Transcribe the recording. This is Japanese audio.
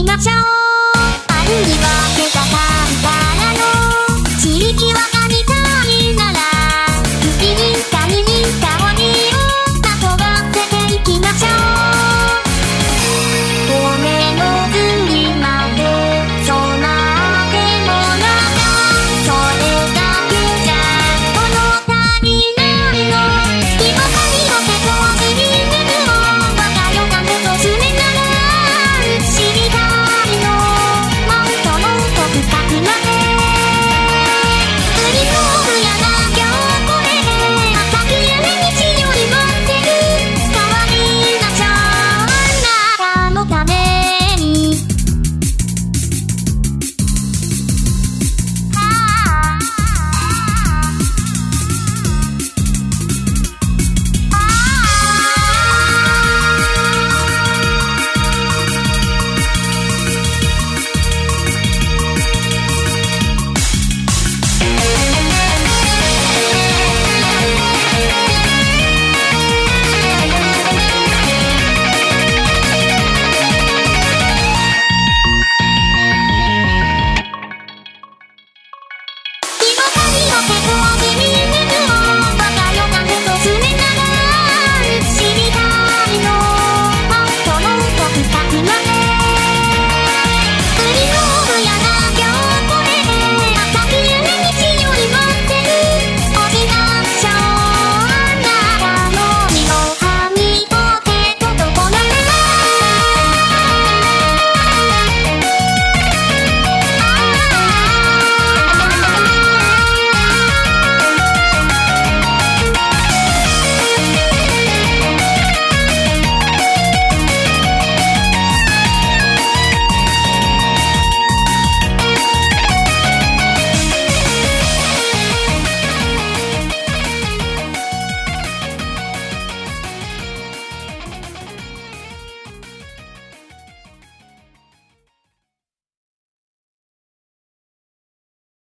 パンにちゃうあるはたか